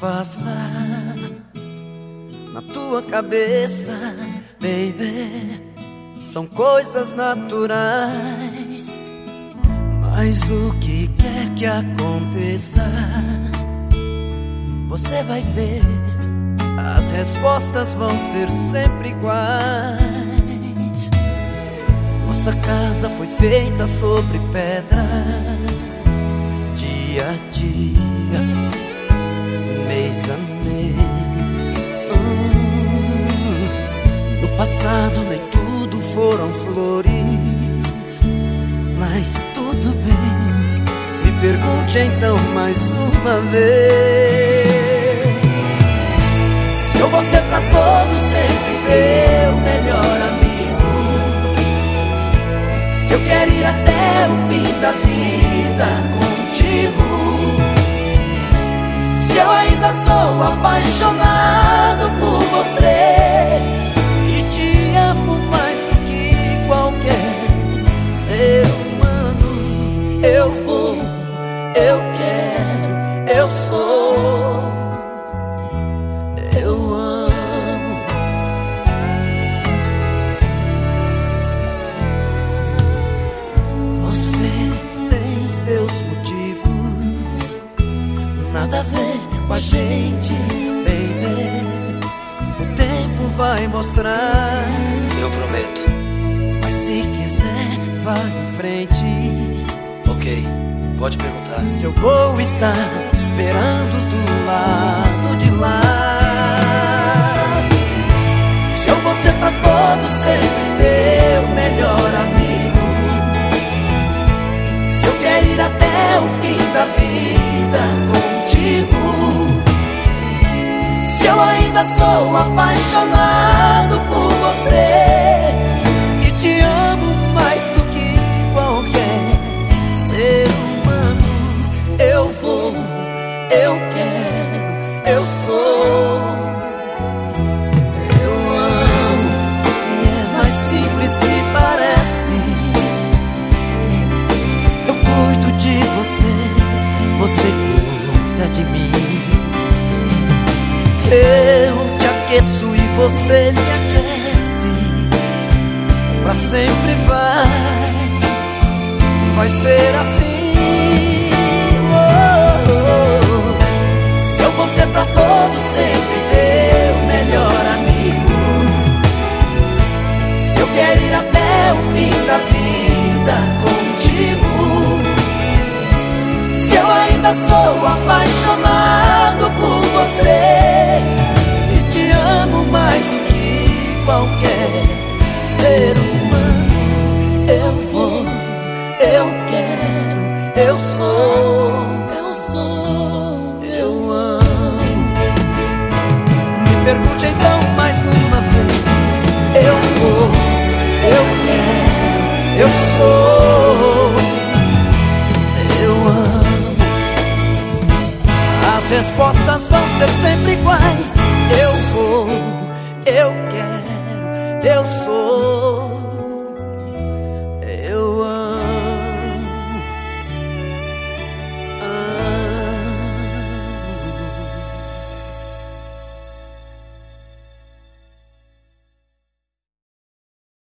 passa na tua cabeça, baby, são coisas naturais. Mas o que quer que aconteça, você vai ver, as respostas vão ser sempre iguais. Nossa casa foi feita sobre pedra, dia a dia, Hum, no passado nem tudo foram flores, mas tudo bem. Me pergunte então mais uma vez. Se eu vou ser pra todos sempre teu melhor amigo. Se eu quero ir até o fim da vida sou apaixonado a gente, baby. O tempo vai mostrar. Eu prometo. Mas se quiser, vá em frente. Ok, pode perguntar. Se eu vou estar esperando do lado de lá. Se eu vou ser pra todos sempre teu melhor amigo. Se eu quero ir até o fim da vida sou apaixonado por você e te amo mais do que qualquer ser humano, eu vou, eu quero, eu sou. Eu amo e é mais simples que parece. Eu cuido de você, você cuida de mim. Eu te aqueço e você me aquece. Pra sempre vai, vai ser assim. Oh, oh, oh. Se eu vou ser pra todos sempre teu melhor amigo. Se eu quero ir até o fim da vida contigo. Se eu ainda sou apaixonado por você ser humano, eu vou, eu quero, eu sou, eu sou, eu amo. Me pergunte então mais uma vez, eu vou, eu quero, eu sou, eu amo. As respostas vão ser sempre iguais. Eu vou, eu quero, eu sou.